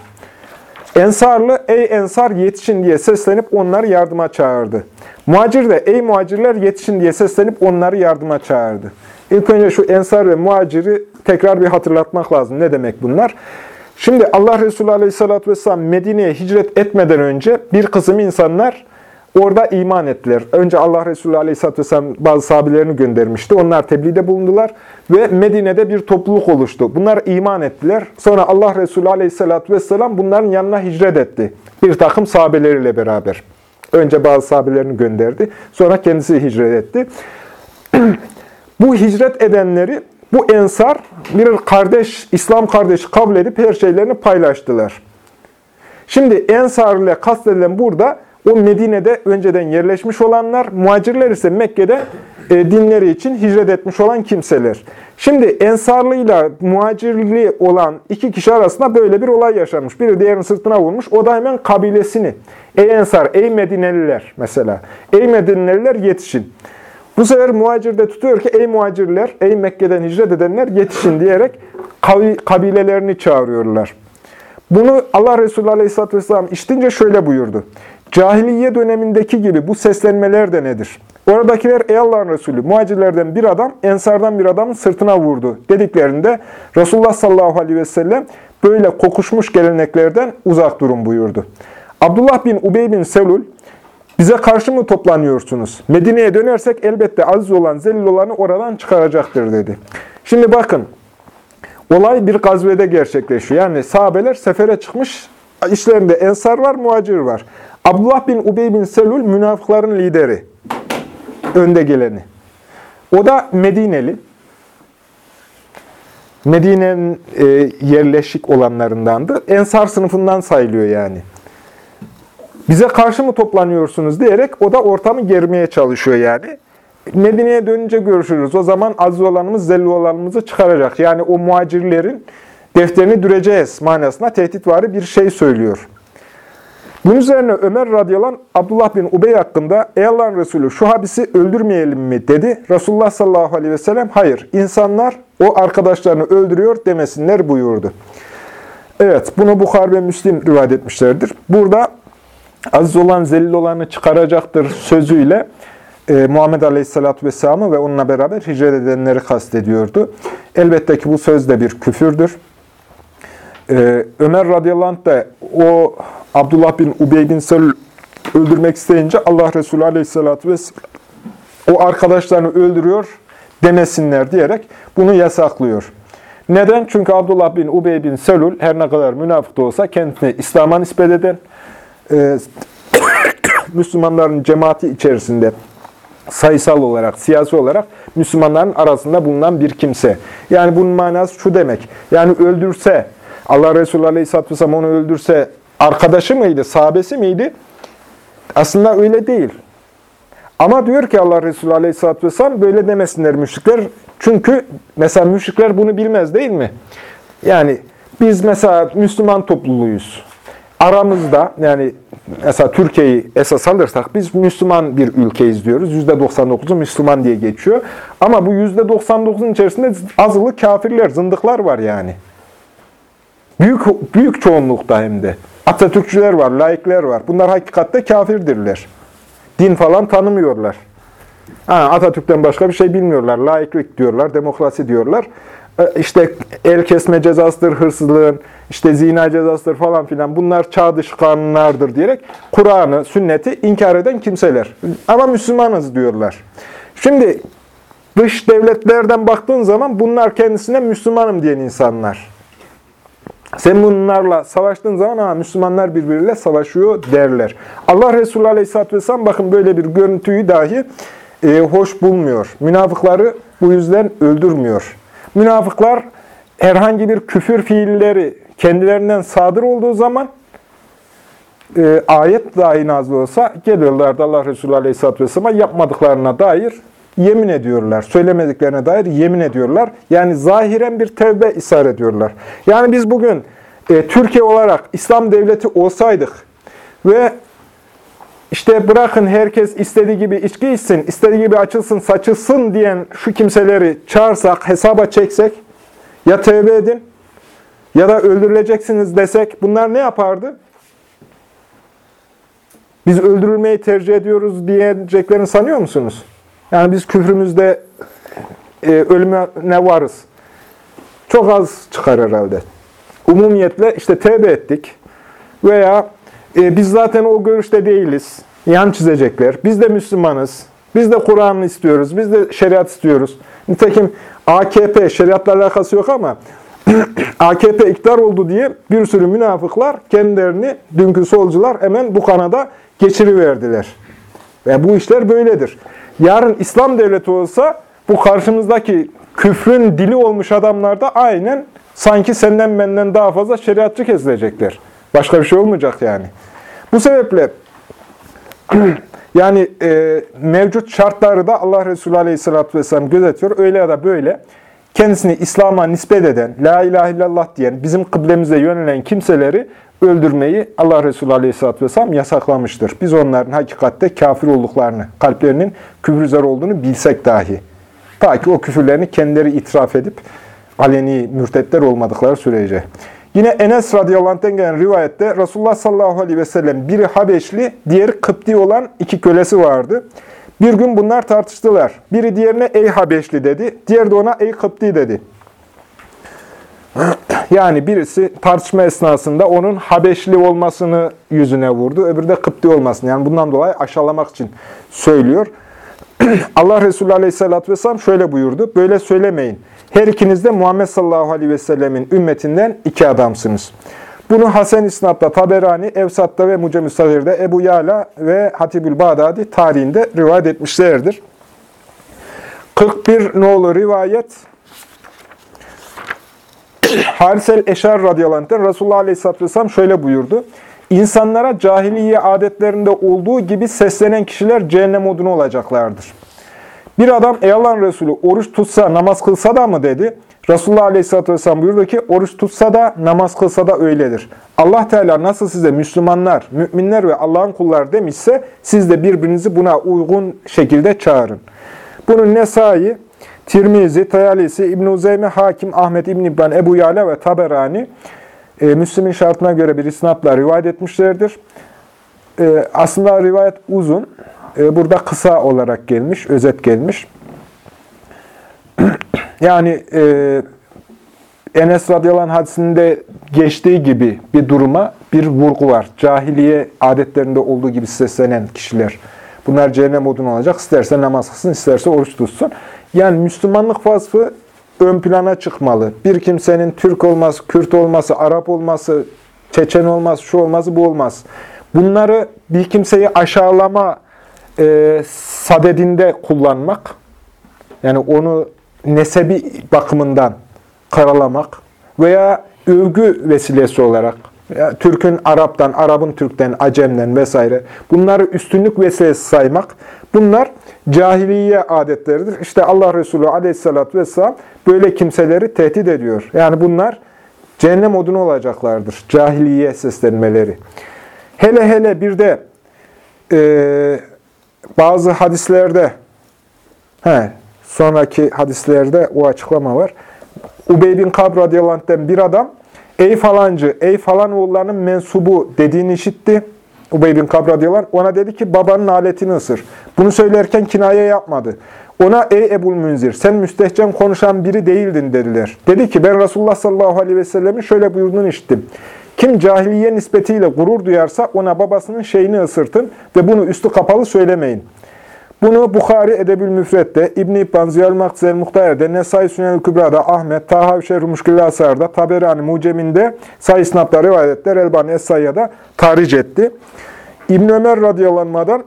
Ensarlı, ey Ensar yetişin diye seslenip onları yardıma çağırdı. Muhacir de, ey muhacirler yetişin diye seslenip onları yardıma çağırdı. İlk önce şu Ensar ve muhaciri tekrar bir hatırlatmak lazım. Ne demek bunlar? Şimdi Allah Resulü Aleyhisselatü Vesselam Medine'ye hicret etmeden önce bir kısım insanlar orada iman ettiler. Önce Allah Resulü Aleyhisselatü Vesselam bazı sahabelerini göndermişti. Onlar tebliğde bulundular ve Medine'de bir topluluk oluştu. Bunlar iman ettiler. Sonra Allah Resulü Aleyhisselatü Vesselam bunların yanına hicret etti. Bir takım sahabeleriyle beraber. Önce bazı sahabelerini gönderdi. Sonra kendisi hicret etti. Bu hicret edenleri bu ensar bir kardeş, İslam kardeşi kabul edip her şeylerini paylaştılar. Şimdi ensar ile kastedilen burada o Medine'de önceden yerleşmiş olanlar, muhacirler ise Mekke'de e, dinleri için hicret etmiş olan kimseler. Şimdi ensarlıyla muhacirli olan iki kişi arasında böyle bir olay yaşanmış. Biri diğerinin sırtına vurmuş. O da hemen kabilesini. Ey ensar, ey Medineliler mesela. Ey Medineliler yetişin. Bu sefer muhacir de tutuyor ki ey muhacirler, ey Mekke'den hicret edenler yetişin diyerek kabilelerini çağırıyorlar. Bunu Allah Resulü Aleyhisselatü Vesselam işitince şöyle buyurdu. Cahiliye dönemindeki gibi bu seslenmeler de nedir? Oradakiler ey Allah'ın Resulü, muhacirlerden bir adam, ensardan bir adamın sırtına vurdu dediklerinde Resulullah sallallahu aleyhi ve sellem böyle kokuşmuş geleneklerden uzak durun buyurdu. Abdullah bin Ubey bin Selul, bize karşı mı toplanıyorsunuz? Medine'ye dönersek elbette aziz olan, zelil olanı oradan çıkaracaktır dedi. Şimdi bakın, olay bir gazvede gerçekleşiyor. Yani sahabeler sefere çıkmış, işlerinde ensar var, muhacir var. Abdullah bin Ubey bin Selul münafıkların lideri. Önde geleni. O da Medineli. Medine'nin e, yerleşik olanlarındandı. Ensar sınıfından sayılıyor yani. Bize karşı mı toplanıyorsunuz diyerek o da ortamı germeye çalışıyor yani. Medine'ye dönünce görüşürüz. O zaman aziz olanımız, zelli olanımızı çıkaracak. Yani o muhacirlerin defterini düreceğiz manasına tehditvari bir şey söylüyor. Bunun üzerine Ömer radıyallahu Abdullah bin Ubey hakkında ey Allah'ın Resulü şu habisi öldürmeyelim mi dedi. Resulullah sallallahu aleyhi ve sellem hayır insanlar o arkadaşlarını öldürüyor demesinler buyurdu. Evet bunu Bukhar ve Müslim rivayet etmişlerdir. Burada aziz olan zelil olanı çıkaracaktır sözüyle e, Muhammed Aleyhisselatü Vesselam'ı ve onunla beraber hicret edenleri kastediyordu. Elbette ki bu söz de bir küfürdür. E, Ömer radıyallahu anh da o Abdullah bin Ubey bin Selül öldürmek isteyince Allah Resulü Aleyhisselatü Vesselam o arkadaşlarını öldürüyor demesinler diyerek bunu yasaklıyor. Neden? Çünkü Abdullah bin Ubey bin Selül her ne kadar münafık da olsa kendini İslam'a nispet eden, e, Müslümanların cemaati içerisinde sayısal olarak, siyasi olarak Müslümanların arasında bulunan bir kimse. Yani bunun manası şu demek. Yani öldürse, Allah Resulü Aleyhisselatü Vesselam onu öldürse arkadaşı mıydı, sahabesi miydi? Aslında öyle değil. Ama diyor ki Allah Resulü Aleyhisselatü Vesselam böyle demesinler müşrikler. Çünkü mesela müşrikler bunu bilmez değil mi? Yani biz mesela Müslüman topluluğuyuz. Aramızda yani mesela Türkiye'yi esas alırsak biz Müslüman bir ülkeyiz diyoruz. %99'u Müslüman diye geçiyor. Ama bu %99'un içerisinde azılı kafirler, zındıklar var yani. Büyük, büyük çoğunlukta hem de. Atatürkçüler var, laikler var. Bunlar hakikatte kafirdirler. Din falan tanımıyorlar. Ha, Atatürk'ten başka bir şey bilmiyorlar. Laiklik diyorlar, demokrasi diyorlar. E, işte el kesme cezasıdır, hırsızlığın, işte zina cezasıdır falan filan. Bunlar çağ dışı kanunlardır diyerek Kur'an'ı, sünneti inkar eden kimseler. Ama Müslümanız diyorlar. Şimdi dış devletlerden baktığın zaman bunlar kendisine Müslümanım diyen insanlar. Sen bunlarla savaştığın zaman ha, Müslümanlar birbiriyle savaşıyor derler. Allah Resulü Aleyhisselatü Vesselam bakın böyle bir görüntüyü dahi e, hoş bulmuyor. Münafıkları bu yüzden öldürmüyor. Münafıklar herhangi bir küfür fiilleri kendilerinden sadır olduğu zaman e, ayet dahi nazlı olsa geliyorlardı Allah Resulü Aleyhisselatü Vesselam'a yapmadıklarına dair yemin ediyorlar. Söylemediklerine dair yemin ediyorlar. Yani zahiren bir tevbe ishar ediyorlar. Yani biz bugün e, Türkiye olarak İslam devleti olsaydık ve işte bırakın herkes istediği gibi içki içsin, istediği gibi açılsın, saçılsın diyen şu kimseleri çağırsak, hesaba çeksek, ya tevbe edin ya da öldürüleceksiniz desek bunlar ne yapardı? Biz öldürülmeyi tercih ediyoruz diyeceklerini sanıyor musunuz? Yani biz küfrümüzde e, ölüme varız. Çok az çıkar herhalde. Umumiyetle işte tevbe ettik veya e, biz zaten o görüşte değiliz. Yan çizecekler. Biz de Müslümanız. Biz de Kur'an'ı istiyoruz. Biz de şeriat istiyoruz. Nitekim AKP, şeriatla alakası yok ama AKP iktidar oldu diye bir sürü münafıklar kendilerini, dünkü solcular hemen bu kanada geçiriverdiler. Ve bu işler böyledir. Yarın İslam devleti olsa bu karşımızdaki küfrün dili olmuş adamlar da aynen sanki senden benden daha fazla şeriatçı kesilecekler. Başka bir şey olmayacak yani. Bu sebeple yani e, mevcut şartları da Allah Resulü Aleyhisselatü Vesselam gözetiyor. Öyle ya da böyle kendisini İslam'a nispet eden, La ilahe illallah diyen, bizim kıblemize yönelen kimseleri öldürmeyi Allah Resulü Aleyhisselatü Vesselam yasaklamıştır. Biz onların hakikatte kafir olduklarını, kalplerinin küfür olduğunu bilsek dahi. Ta ki o küfürlerini kendileri itiraf edip aleni mürtetler olmadıkları sürece. Yine Enes radıyallahu anh'ten gelen rivayette Resulullah sallallahu aleyhi ve sellem biri Habeşli, diğeri Kıpti olan iki kölesi vardı. Bir gün bunlar tartıştılar. Biri diğerine ey Habeşli dedi, diğer de ona ey Kıpti dedi. Yani birisi tartışma esnasında onun Habeşli olmasını yüzüne vurdu, öbürü de Kıpti olmasını. Yani bundan dolayı aşağılamak için söylüyor. Allah Resulü Aleyhisselatü Vesselam şöyle buyurdu. Böyle söylemeyin. Her ikiniz de Muhammed sallallahu aleyhi ve sellemin ümmetinden iki adamsınız. Bunu Hasan İsnad'da, Taberani, Evsat'ta ve Mucem-i Sagir'de, Ebu Yala ve Hatibül Bağdadi tarihinde rivayet etmişlerdir. 41 nolu rivayet Harisel Eşar radıyallahu Resulullah aleyhisselatü vesselam şöyle buyurdu. İnsanlara cahiliye adetlerinde olduğu gibi seslenen kişiler cehennem odunu olacaklardır. Bir adam ey Allah'ın Resulü oruç tutsa namaz kılsa da mı dedi. Resulullah Aleyhisselatü Vesselam buyurdu ki oruç tutsa da namaz kılsa da öyledir. Allah Teala nasıl size Müslümanlar, müminler ve Allah'ın kulları demişse siz de birbirinizi buna uygun şekilde çağırın. Bunun Nesai, Tirmizi, Tayalisi, İbn-i Uzeyme, Hakim, Ahmet İbn İbban, Ebu Yala ve Taberani e, Müslüm'ün şartına göre bir isnatla rivayet etmişlerdir. E, aslında rivayet uzun. E, burada kısa olarak gelmiş, özet gelmiş. yani e, Enes radıyallahu hadisinde geçtiği gibi bir duruma bir vurgu var. Cahiliye adetlerinde olduğu gibi seslenen kişiler. Bunlar cehennem odunu olacak. İsterse namaz kılsın, isterse oruç tutsun. Yani Müslümanlık vasfı ön plana çıkmalı. Bir kimsenin Türk olması, Kürt olması, Arap olması, Çeçen olması, şu olması, bu olmaz. Bunları bir kimseyi aşağılama e, sadedinde kullanmak, yani onu nesebi bakımından karalamak veya övgü vesilesi olarak ya, Türk'ün Arap'tan, Arap'ın Türk'ten, Acem'den vesaire bunları üstünlük vesilesi saymak bunlar cahiliye adetleridir. İşte Allah Resulü aleyhissalatü vesselam böyle kimseleri tehdit ediyor. Yani bunlar cehennem odunu olacaklardır. Cahiliye seslenmeleri. Hele hele bir de e, bazı hadislerde he, sonraki hadislerde o açıklama var. Ubey bin Kab radıyallahu bir adam ey falancı, ey falan oğullarının mensubu dediğini işitti. Ubey bin Kab radıyallahu ona dedi ki babanın aletini ısır. Bunu söylerken kinaye yapmadı. Ona ey Ebul Münzir sen müstehcen konuşan biri değildin dediler. Dedi ki ben Resulullah sallallahu aleyhi ve sellemin şöyle buyurduğunu işittim. Kim cahiliye nispetiyle gurur duyarsa ona babasının şeyini ısırtın ve bunu üstü kapalı söylemeyin. Bunu Bukhari Edebül Müfret'te, İbn-i İbban, Ziyal Makzel Muhtar'da, Nesai Sünel Kübra'da, Ahmet, Taha Şerh Muşkilli Asar'da, Taberani Mucem'inde, Sayı Snap'ta rivayetler, Elbani Es-Sayya'da tahric etti. İbn Ömer radıyallahu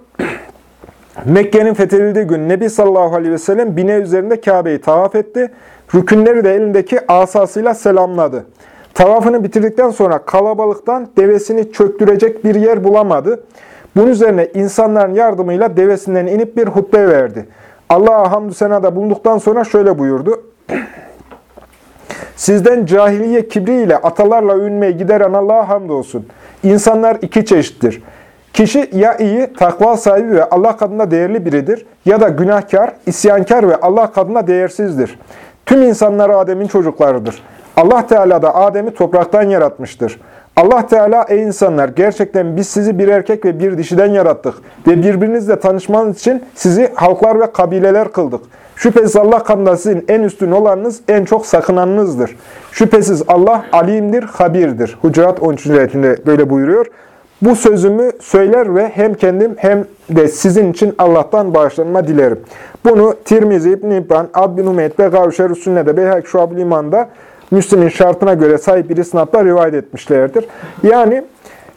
Mekke'nin fethedildiği gün Nebi sallallahu aleyhi ve sellem bine üzerinde Kabe'yi tavaf etti. Rükünleri de elindeki asasıyla selamladı. Tavafını bitirdikten sonra kalabalıktan devesini çöktürecek bir yer bulamadı. Bunun üzerine insanların yardımıyla devesinden inip bir hutbe verdi. Allah'a hamdü senada bulunduktan sonra şöyle buyurdu. Sizden cahiliye kibriyle atalarla övünmeye gideren Allah'a hamdolsun. İnsanlar iki çeşittir. Kişi ya iyi, takva sahibi ve Allah katında değerli biridir ya da günahkar, isyankar ve Allah katında değersizdir. Tüm insanlar Adem'in çocuklarıdır. Allah Teala da Adem'i topraktan yaratmıştır. Allah Teala ey insanlar gerçekten biz sizi bir erkek ve bir dişiden yarattık ve birbirinizle tanışmanız için sizi halklar ve kabileler kıldık. Şüphesiz Allah katında sizin en üstün olanınız en çok sakınanınızdır. Şüphesiz Allah alimdir, habirdir. Hucurat 13. ayetinde böyle buyuruyor. Bu sözümü söyler ve hem kendim hem de sizin için Allah'tan bağışlanma dilerim. Bunu Tirmizi, İbn İbban, Abdü Numeyt ve Gavşer-i Sünne'de Beyhak Şuab-ı Müslim'in şartına göre sahip bir isnatla rivayet etmişlerdir. Yani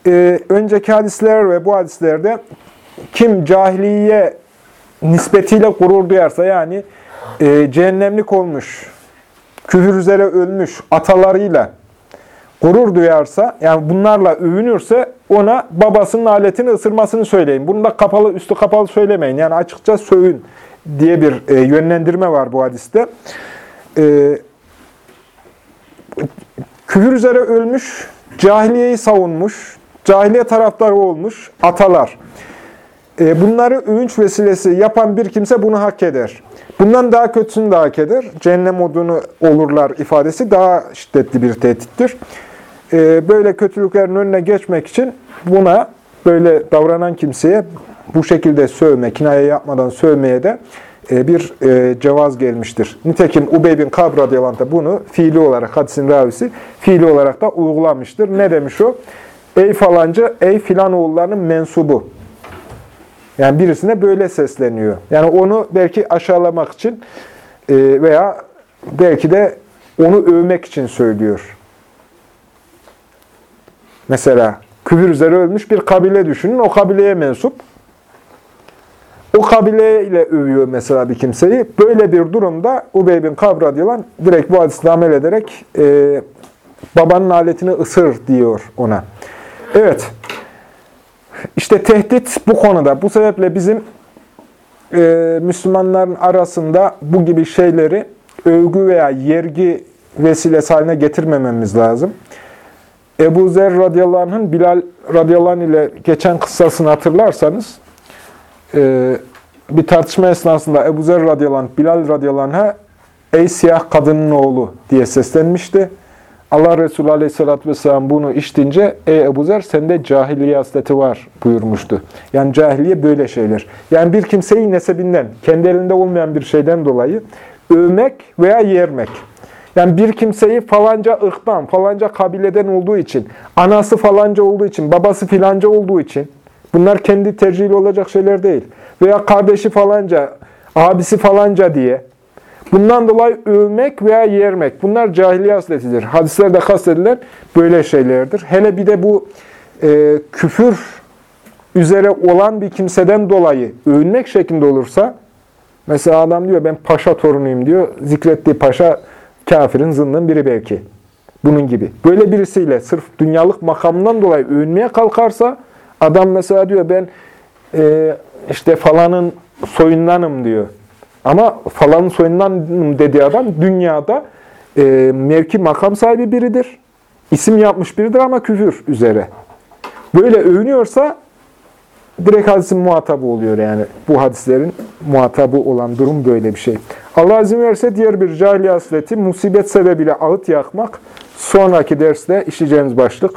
e, önceki hadisler ve bu hadislerde kim cahiliye nispetiyle gurur duyarsa yani e, cehennemlik olmuş, küfür üzere ölmüş atalarıyla gurur duyarsa, yani bunlarla övünürse ona babasının aletini ısırmasını söyleyin. Bunu da kapalı, üstü kapalı söylemeyin. Yani açıkça sövün diye bir e, yönlendirme var bu hadiste. E, küfür üzere ölmüş, cahiliyeyi savunmuş, cahiliye taraftarı olmuş atalar. E, bunları övünç vesilesi yapan bir kimse bunu hak eder. Bundan daha kötüsünü de hak eder. Cehennem odunu olurlar ifadesi daha şiddetli bir tehdittir. E, böyle kötülüklerin önüne geçmek için buna böyle davranan kimseye bu şekilde sövme, kinaye yapmadan sövmeye de bir e, cevaz gelmiştir. Nitekim Ubey bin Kab radıyallahu bunu fiili olarak, hadisin ravisi fiili olarak da uygulamıştır. Ne demiş o? Ey falanca, ey filan oğullarının mensubu. Yani birisine böyle sesleniyor. Yani onu belki aşağılamak için e, veya belki de onu övmek için söylüyor. Mesela küfür üzere ölmüş bir kabile düşünün. O kabileye mensup. O kabileyle övüyor mesela bir kimseyi. Böyle bir durumda Ubey bin Kab radıyallahu direkt bu hadisle amel ederek e, babanın aletini ısır diyor ona. Evet. İşte tehdit bu konuda. Bu sebeple bizim e, Müslümanların arasında bu gibi şeyleri övgü veya yergi vesilesi haline getirmememiz lazım. Ebu Zer radıyallahu anh'ın Bilal radıyallahu anh ile geçen kıssasını hatırlarsanız e, bir tartışma esnasında Ebu Zer radıyallahu Bilal radıyallahu anh'a ey siyah kadının oğlu diye seslenmişti. Allah Resulü Aleyhisselatü Vesselam bunu işitince, ey Ebu Zer sende cahiliye hasleti var buyurmuştu. Yani cahiliye böyle şeyler. Yani bir kimseyi nesebinden, kendi elinde olmayan bir şeyden dolayı övmek veya yermek. Yani bir kimseyi falanca ırktan, falanca kabileden olduğu için, anası falanca olduğu için, babası filanca olduğu için, bunlar kendi tercihiyle olacak şeyler değil. Veya kardeşi falanca, abisi falanca diye, Bundan dolayı övmek veya yermek. Bunlar cahiliye hasletidir. Hadislerde kastedilen böyle şeylerdir. Hele bir de bu e, küfür üzere olan bir kimseden dolayı övünmek şeklinde olursa, mesela adam diyor ben paşa torunuyum diyor, zikrettiği paşa kafirin zındığın biri belki. Bunun gibi. Böyle birisiyle sırf dünyalık makamından dolayı övünmeye kalkarsa, adam mesela diyor ben e, işte falanın soyundanım diyor. Ama falan soyundan dediği adam dünyada e, mevki makam sahibi biridir. İsim yapmış biridir ama küfür üzere. Böyle övünüyorsa direkt hadisin muhatabı oluyor yani. Bu hadislerin muhatabı olan durum böyle bir şey. Allah izin verirse diğer bir cahiliye hasleti musibet sebebiyle ağıt yakmak. Sonraki derste işleyeceğimiz başlık.